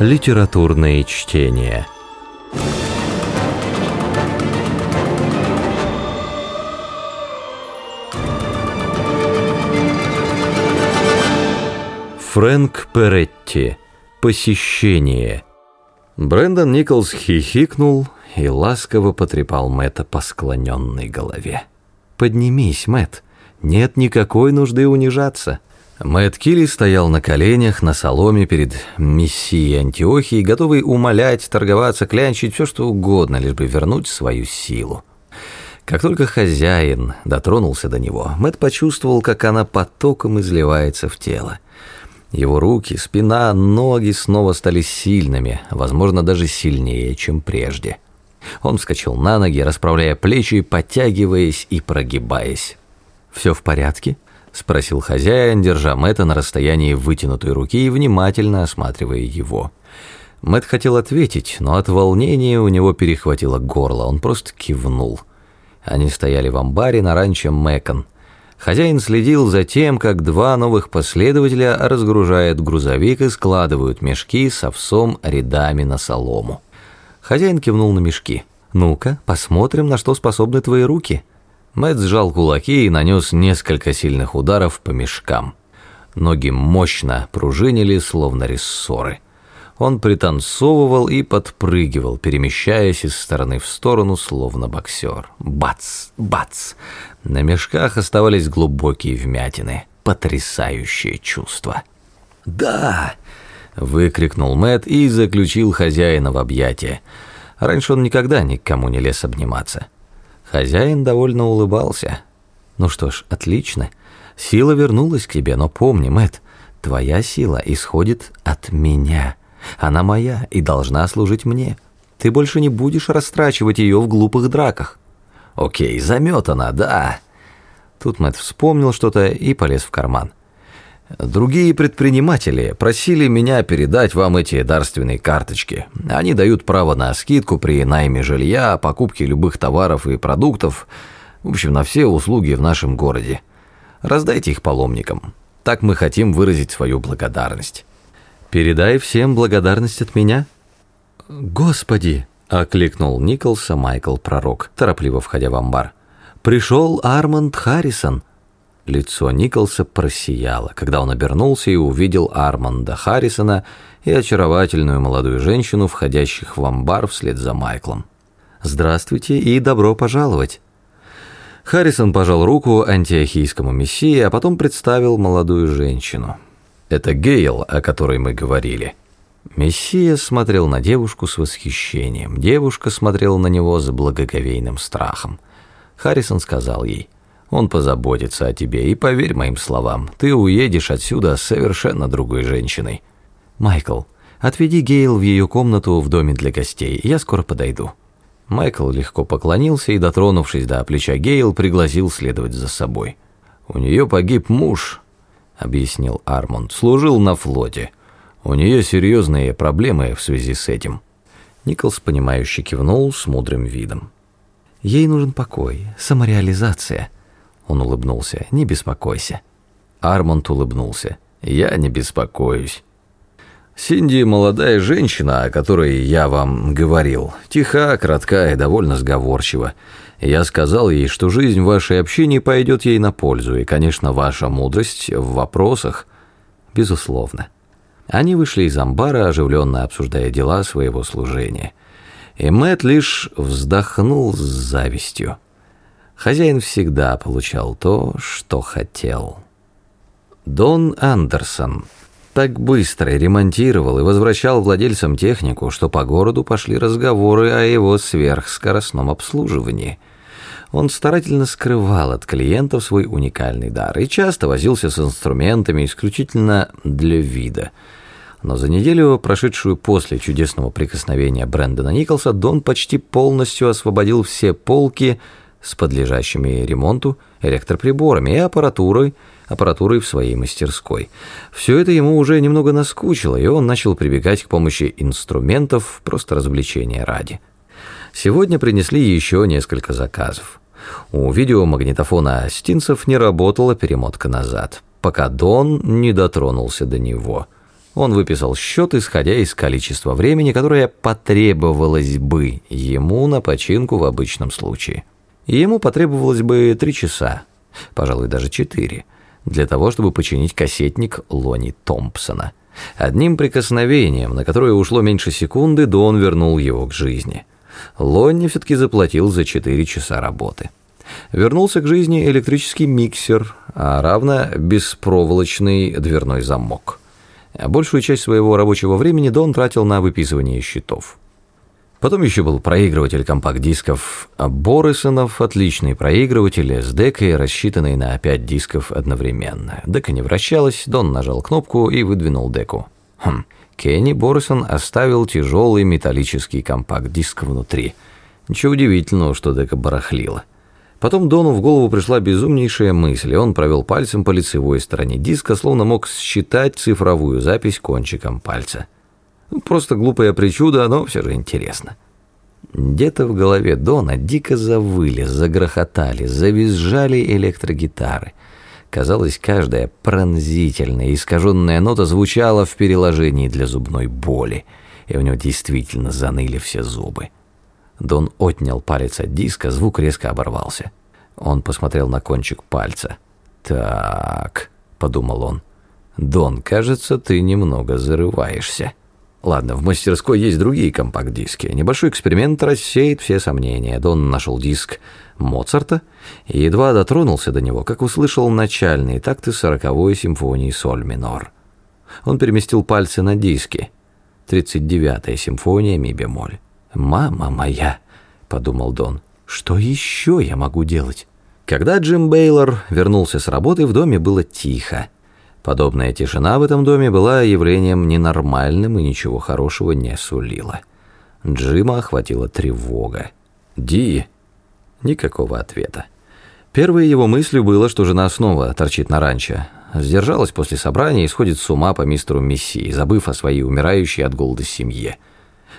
Литературные чтения. Фрэнк Перетти. Посещение. Брэндон Николс хихикнул и ласково потрепал Мэтта по склоненной голове. «Поднимись, Мэтт, нет никакой нужды унижаться». Мэтт Килли стоял на коленях на соломе перед мессией Антиохией, готовый умолять, торговаться, клянчить, все что угодно, лишь бы вернуть свою силу. Как только хозяин дотронулся до него, Мэтт почувствовал, как она потоком изливается в тело. Его руки, спина, ноги снова стали сильными, возможно, даже сильнее, чем прежде. Он вскочил на ноги, расправляя плечи, подтягиваясь и прогибаясь. «Все в порядке?» – спросил хозяин, держа Мэтта на расстоянии вытянутой руки и внимательно осматривая его. Мэтт хотел ответить, но от волнения у него перехватило горло, он просто кивнул. Они стояли в амбаре на ранчо Мэкон – Хозяин следил за тем, как два новых последователя разгружают грузовик и складывают мешки с овсом рядами на солому. Хозяин кивнул на мешки. «Ну-ка, посмотрим, на что способны твои руки». Мэтт сжал кулаки и нанес несколько сильных ударов по мешкам. Ноги мощно пружинили, словно рессоры. Он пританцовывал и подпрыгивал, перемещаясь из стороны в сторону, словно боксер. Бац! Бац! На мешках оставались глубокие вмятины. Потрясающее чувство. «Да!» — выкрикнул Мэт и заключил хозяина в объятия. Раньше он никогда никому не лез обниматься. Хозяин довольно улыбался. «Ну что ж, отлично. Сила вернулась к тебе, но помни, Мэт, твоя сила исходит от меня». Она моя и должна служить мне. Ты больше не будешь растрачивать ее в глупых драках. Окей, заметана, да. Тут Мэтт вспомнил что-то и полез в карман. Другие предприниматели просили меня передать вам эти дарственные карточки. Они дают право на скидку при найме жилья, покупке любых товаров и продуктов, в общем, на все услуги в нашем городе. Раздайте их паломникам. Так мы хотим выразить свою благодарность. Передай всем благодарность от меня». «Господи!» — окликнул Николса Майкл Пророк, торопливо входя в амбар. «Пришел Арманд Харрисон». Лицо Николса просияло, когда он обернулся и увидел Арманда Харрисона и очаровательную молодую женщину, входящих в амбар вслед за Майклом. «Здравствуйте и добро пожаловать!» Харрисон пожал руку антиохийскому мессии, а потом представил молодую женщину. Это Гейл, о которой мы говорили. Мессия смотрел на девушку с восхищением. Девушка смотрела на него с благоговейным страхом. Харрисон сказал ей, «Он позаботится о тебе, и поверь моим словам, ты уедешь отсюда совершенно другой женщиной». «Майкл, отведи Гейл в ее комнату в доме для гостей, я скоро подойду». Майкл легко поклонился и, дотронувшись до плеча Гейл, пригласил следовать за собой. «У нее погиб муж», — объяснил Армонд, — служил на флоте. У нее серьезные проблемы в связи с этим. Николс, понимающе кивнул с мудрым видом. «Ей нужен покой, самореализация». Он улыбнулся. «Не беспокойся». Армонд улыбнулся. «Я не беспокоюсь». Синди – молодая женщина, о которой я вам говорил. Тиха, кратка и довольно сговорчива. Я сказал ей, что жизнь в вашей общине пойдет ей на пользу, и, конечно, ваша мудрость в вопросах. Безусловно. Они вышли из амбара, оживленно обсуждая дела своего служения. И Мэтт лишь вздохнул с завистью. Хозяин всегда получал то, что хотел. Дон Андерсон – так быстро ремонтировал и возвращал владельцам технику, что по городу пошли разговоры о его сверхскоростном обслуживании. Он старательно скрывал от клиентов свой уникальный дар и часто возился с инструментами исключительно для вида. Но за неделю, прошедшую после чудесного прикосновения Брэндона Николса, Дон почти полностью освободил все полки с подлежащими ремонту электроприборами и аппаратурой, аппаратурой в своей мастерской. Все это ему уже немного наскучило, и он начал прибегать к помощи инструментов просто развлечения ради. Сегодня принесли еще несколько заказов. У видеомагнитофона Стинцев не работала перемотка назад, пока Дон не дотронулся до него. Он выписал счет, исходя из количества времени, которое потребовалось бы ему на починку в обычном случае. Ему потребовалось бы три часа, пожалуй, даже четыре, для того, чтобы починить кассетник Лони Томпсона. Одним прикосновением, на которое ушло меньше секунды, Дон вернул его к жизни. Лонни все-таки заплатил за четыре часа работы. Вернулся к жизни электрический миксер, а равно беспроволочный дверной замок. Большую часть своего рабочего времени Дон тратил на выписывание счетов. Потом еще был проигрыватель компакт-дисков Борисонов, отличный проигрыватель с декой, рассчитанный на 5 дисков одновременно. Дека не вращалась, Дон нажал кнопку и выдвинул деку. Хм, Кенни Борисон оставил тяжелый металлический компакт-диск внутри. Ничего удивительного, что дека барахлила. Потом Дону в голову пришла безумнейшая мысль, и он провел пальцем по лицевой стороне диска, словно мог считать цифровую запись кончиком пальца. Ну, просто глупая причуда, но все же интересно. Где-то в голове Дона дико завыли, загрохотали, завизжали электрогитары. Казалось, каждая пронзительная, искаженная нота звучала в переложении для зубной боли, и у него действительно заныли все зубы. Дон отнял палец от диска, звук резко оборвался. Он посмотрел на кончик пальца. «Так», — подумал он, — «Дон, кажется, ты немного зарываешься». Ладно, в мастерской есть другие компакт-диски. Небольшой эксперимент рассеет все сомнения. Дон нашел диск Моцарта и едва дотронулся до него, как услышал начальные такты сороковой симфонии соль минор. Он переместил пальцы на диски. Тридцать девятая симфония ми бемоль. «Мама моя», — подумал Дон, — «что еще я могу делать?» Когда Джим Бейлор вернулся с работы, в доме было тихо. Подобная тишина в этом доме была явлением ненормальным и ничего хорошего не сулила. Джима охватила тревога. «Ди?» Никакого ответа. Первой его мыслью было, что жена снова торчит на ранчо. Сдержалась после собрания и сходит с ума по мистеру Мессии, забыв о своей умирающей от голода семье.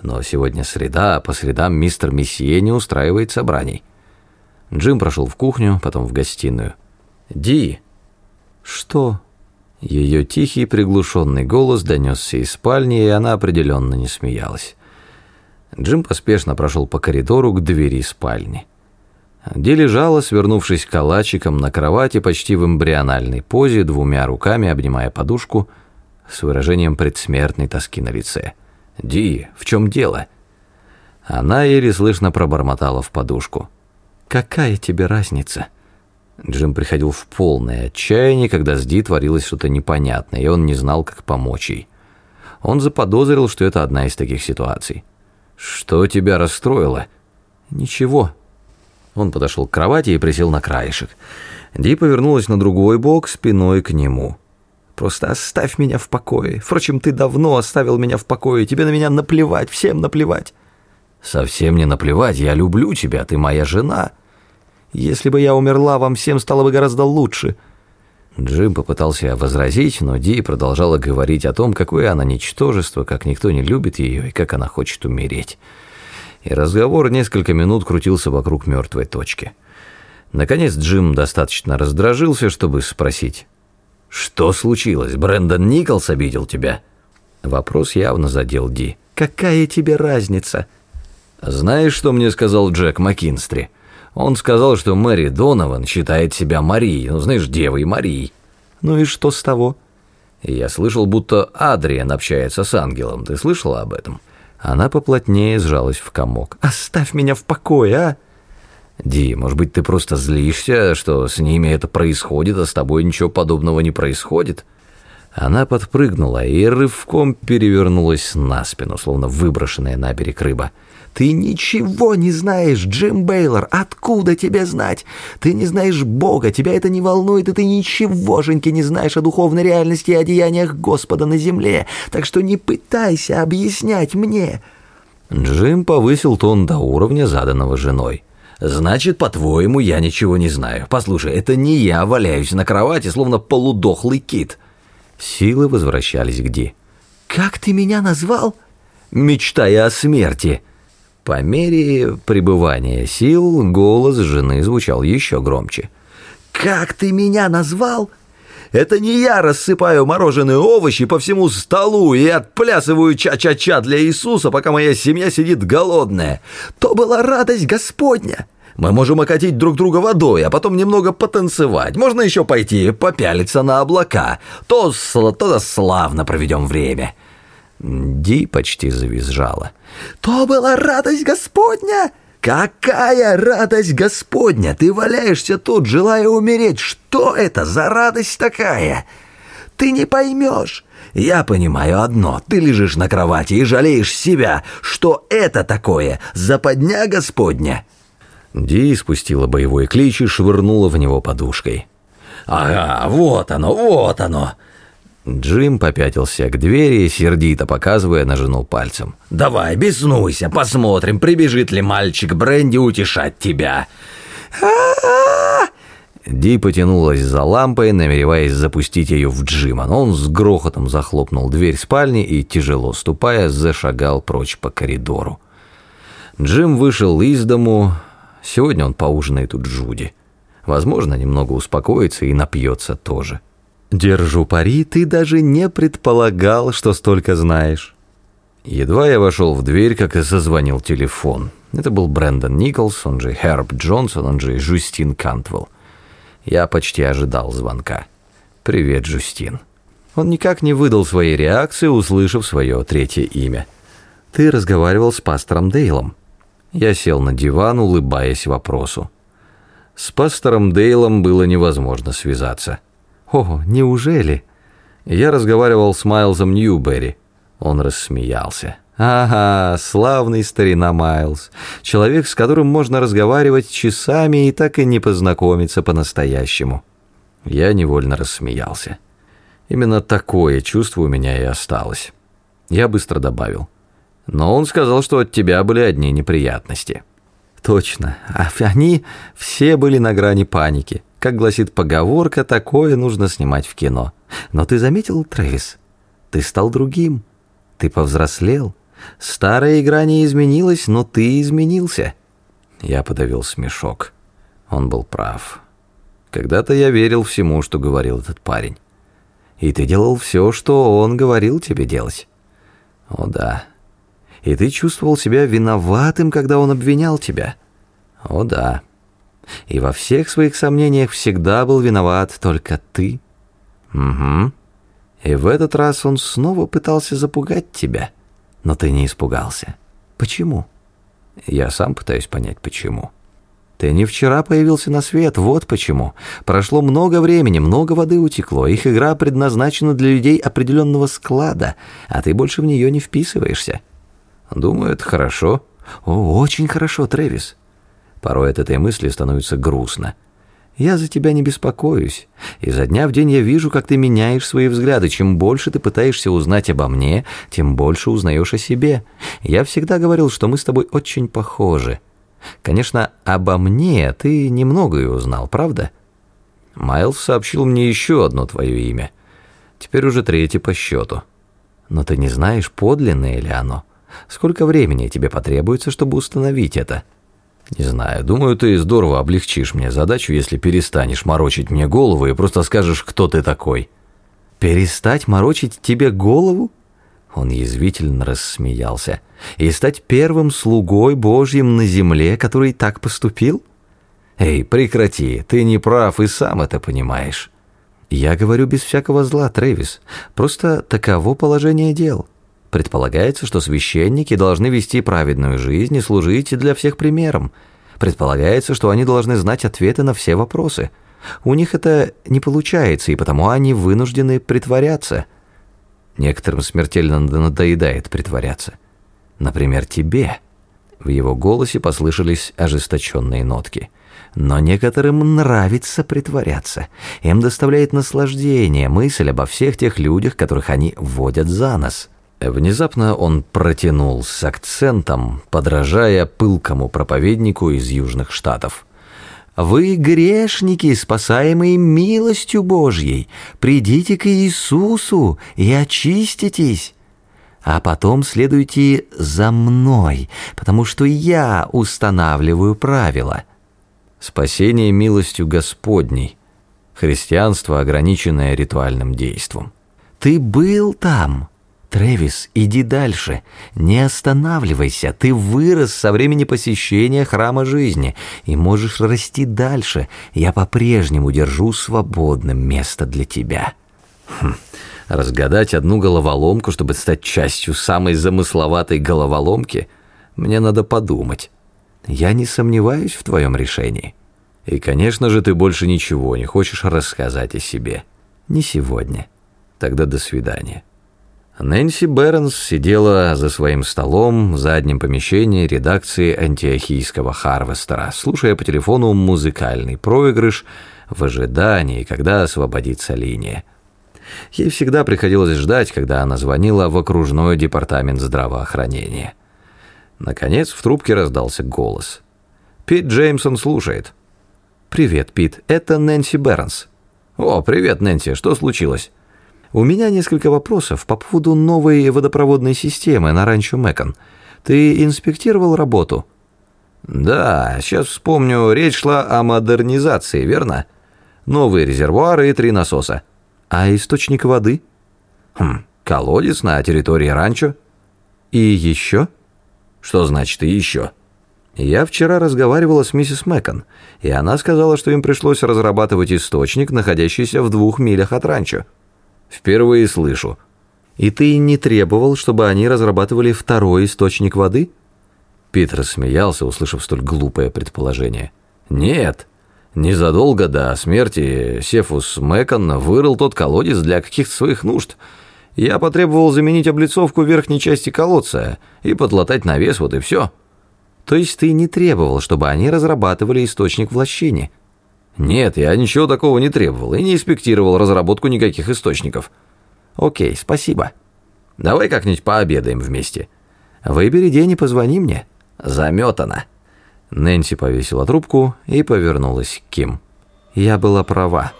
Но сегодня среда, а по средам мистер Месье не устраивает собраний. Джим прошел в кухню, потом в гостиную. «Ди!» «Что?» Ее тихий приглушенный голос донесся из спальни, и она определенно не смеялась. Джим поспешно прошел по коридору к двери спальни. Ди лежала, свернувшись калачиком на кровати почти в эмбриональной позе, двумя руками обнимая подушку с выражением предсмертной тоски на лице – «Ди, в чем дело?» Она еле слышно пробормотала в подушку. «Какая тебе разница?» Джим приходил в полное отчаяние, когда с Ди творилось что-то непонятное, и он не знал, как помочь ей. Он заподозрил, что это одна из таких ситуаций. «Что тебя расстроило?» «Ничего». Он подошел к кровати и присел на краешек. Ди повернулась на другой бок, спиной к нему. Просто оставь меня в покое. Впрочем, ты давно оставил меня в покое. Тебе на меня наплевать, всем наплевать. Совсем не наплевать. Я люблю тебя, ты моя жена. Если бы я умерла, вам всем стало бы гораздо лучше. Джим попытался возразить, но Ди продолжала говорить о том, какое она ничтожество, как никто не любит ее и как она хочет умереть. И разговор несколько минут крутился вокруг мертвой точки. Наконец Джим достаточно раздражился, чтобы спросить. «Что случилось? Брэндон Николс обидел тебя?» Вопрос явно задел Ди. «Какая тебе разница?» «Знаешь, что мне сказал Джек Маккинстри? Он сказал, что Мэри Донован считает себя Марией, ну, знаешь, Девой Марией». «Ну и что с того?» «Я слышал, будто Адриан общается с ангелом. Ты слышала об этом?» Она поплотнее сжалась в комок. «Оставь меня в покое, а!» Ди, может быть, ты просто злишься, что с ними это происходит, а с тобой ничего подобного не происходит?» Она подпрыгнула и рывком перевернулась на спину, словно выброшенная на берег рыба. «Ты ничего не знаешь, Джим Бейлор! Откуда тебе знать? Ты не знаешь Бога, тебя это не волнует, и ты ничегошеньки не знаешь о духовной реальности и о деяниях Господа на земле, так что не пытайся объяснять мне!» Джим повысил тон до уровня, заданного женой. Значит, по-твоему, я ничего не знаю. Послушай, это не я валяюсь на кровати, словно полудохлый кит. Силы возвращались к Ди. Как ты меня назвал? Мечтая о смерти. По мере пребывания сил голос жены звучал еще громче. Как ты меня назвал? Это не я рассыпаю мороженые овощи по всему столу и отплясываю ча-ча-ча для Иисуса, пока моя семья сидит голодная. То была радость Господня. Мы можем окатить друг друга водой, а потом немного потанцевать. Можно еще пойти попялиться на облака. То, то славно проведем время». Ди почти завизжала. «То была радость Господня!» «Какая радость Господня! Ты валяешься тут, желая умереть! Что это за радость такая?» «Ты не поймешь!» «Я понимаю одно. Ты лежишь на кровати и жалеешь себя. Что это такое? Западня Господня!» Ди спустила боевой клич и швырнула в него подушкой. «Ага, вот оно, вот оно!» Джим попятился к двери, сердито показывая на жену пальцем. «Давай, беснуйся, посмотрим, прибежит ли мальчик Бренди утешать тебя». Ди потянулась за лампой, намереваясь запустить ее в Джима, но он с грохотом захлопнул дверь спальни и, тяжело ступая, зашагал прочь по коридору. Джим вышел из дому. Сегодня он поужинает у Джуди. Возможно, немного успокоится и напьется тоже. Держу пари, ты даже не предполагал, что столько знаешь. Едва я вошел в дверь, как и зазвонил телефон. Это был Брэндон Николс, он же Херб Джонсон, он же Жюстин Кантвелл. Я почти ожидал звонка. «Привет, Жюстин». Он никак не выдал своей реакции, услышав свое третье имя. «Ты разговаривал с пастором Дейлом». Я сел на диван, улыбаясь вопросу. С пастором Дейлом было невозможно связаться. «О, неужели?» Я разговаривал с Майлзом Ньюберри. Он рассмеялся. «Ага, славный старина Майлз. Человек, с которым можно разговаривать часами и так и не познакомиться по-настоящему». Я невольно рассмеялся. Именно такое чувство у меня и осталось. Я быстро добавил. Но он сказал, что от тебя были одни неприятности. Точно. А они все были на грани паники. Как гласит поговорка, такое нужно снимать в кино. Но ты заметил, Трэвис? Ты стал другим. Ты повзрослел. Старая игра не изменилась, но ты изменился. Я подавил смешок. Он был прав. Когда-то я верил всему, что говорил этот парень. И ты делал все, что он говорил тебе делать. О да. И ты чувствовал себя виноватым, когда он обвинял тебя. О да и во всех своих сомнениях всегда был виноват только ты. Угу. И в этот раз он снова пытался запугать тебя, но ты не испугался. Почему? Я сам пытаюсь понять, почему. Ты не вчера появился на свет, вот почему. Прошло много времени, много воды утекло. Их игра предназначена для людей определенного склада, а ты больше в нее не вписываешься. Думаю, это хорошо. О, очень хорошо, Трэвис. Порой от этой мысли становится грустно. Я за тебя не беспокоюсь. Изо дня в день я вижу, как ты меняешь свои взгляды. Чем больше ты пытаешься узнать обо мне, тем больше узнаешь о себе. Я всегда говорил, что мы с тобой очень похожи. Конечно, обо мне ты немногое узнал, правда? Майлз сообщил мне еще одно твое имя. Теперь уже третье по счету. Но ты не знаешь, подлинное ли оно. Сколько времени тебе потребуется, чтобы установить это?» «Не знаю. Думаю, ты здорово облегчишь мне задачу, если перестанешь морочить мне голову и просто скажешь, кто ты такой». «Перестать морочить тебе голову?» Он язвительно рассмеялся. «И стать первым слугой Божьим на земле, который так поступил?» «Эй, прекрати, ты не прав и сам это понимаешь». «Я говорю без всякого зла, Трэвис. Просто таково положение дел». Предполагается, что священники должны вести праведную жизнь и служить для всех примером. Предполагается, что они должны знать ответы на все вопросы. У них это не получается, и потому они вынуждены притворяться. Некоторым смертельно надоедает притворяться. Например, тебе. В его голосе послышались ожесточенные нотки. Но некоторым нравится притворяться. Им доставляет наслаждение мысль обо всех тех людях, которых они вводят за нос. Внезапно он протянул с акцентом, подражая пылкому проповеднику из Южных Штатов. «Вы грешники, спасаемые милостью Божьей, придите к Иисусу и очиститесь, а потом следуйте за мной, потому что я устанавливаю правила». «Спасение милостью Господней», Христианство, ограниченное ритуальным действом. Ты был там? Трэвис, иди дальше. Не останавливайся. Ты вырос со времени посещения храма жизни и можешь расти дальше. Я по-прежнему держу свободным место для тебя. Хм. Разгадать одну головоломку, чтобы стать частью самой замысловатой головоломки, мне надо подумать. Я не сомневаюсь в твоем решении. И, конечно же, ты больше ничего не хочешь рассказать о себе. Не сегодня. Тогда до свидания. Нэнси Бернс сидела за своим столом в заднем помещении редакции антиохийского Харвестера, слушая по телефону музыкальный проигрыш в ожидании, когда освободится линия. Ей всегда приходилось ждать, когда она звонила в окружной департамент здравоохранения. Наконец в трубке раздался голос. «Пит Джеймсон слушает». «Привет, Пит, это Нэнси Бернс». «О, привет, Нэнси, что случилось?» У меня несколько вопросов по поводу новой водопроводной системы на ранчо Мэкон. Ты инспектировал работу? Да, сейчас вспомню, речь шла о модернизации, верно? Новые резервуары и три насоса. А источник воды? Хм, колодец на территории ранчо. И еще? Что значит и еще? Я вчера разговаривала с миссис Мэкон, и она сказала, что им пришлось разрабатывать источник, находящийся в двух милях от ранчо. Впервые слышу. И ты не требовал, чтобы они разрабатывали второй источник воды? Питер смеялся, услышав столь глупое предположение. Нет. Незадолго до смерти Сефус Мэкон вырыл тот колодец для каких-то своих нужд. Я потребовал заменить облицовку верхней части колодца и подлатать навес, вот и все. То есть ты не требовал, чтобы они разрабатывали источник в лощине? Нет, я ничего такого не требовал и не инспектировал разработку никаких источников. Окей, спасибо. Давай как-нибудь пообедаем вместе. Выбери день и позвони мне. Заметано. Нэнси повесила трубку и повернулась к Ким. Я была права.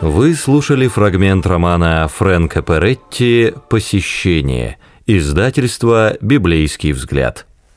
Вы слушали фрагмент романа Фрэнка Перетти «Посещение», издательство «Библейский взгляд».